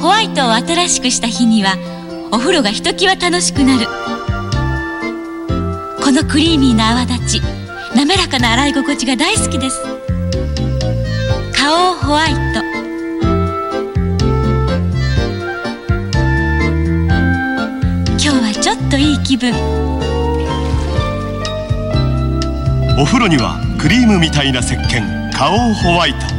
ホワイトを新しくした日にはお風呂がひときわ楽しくなる。このクリーミーな泡立ち滑らかな洗い心地が大好きです。花王ホワイト。今日はちょっといい気分。お風呂にはクリームみたいな石鹸花王ホワイト。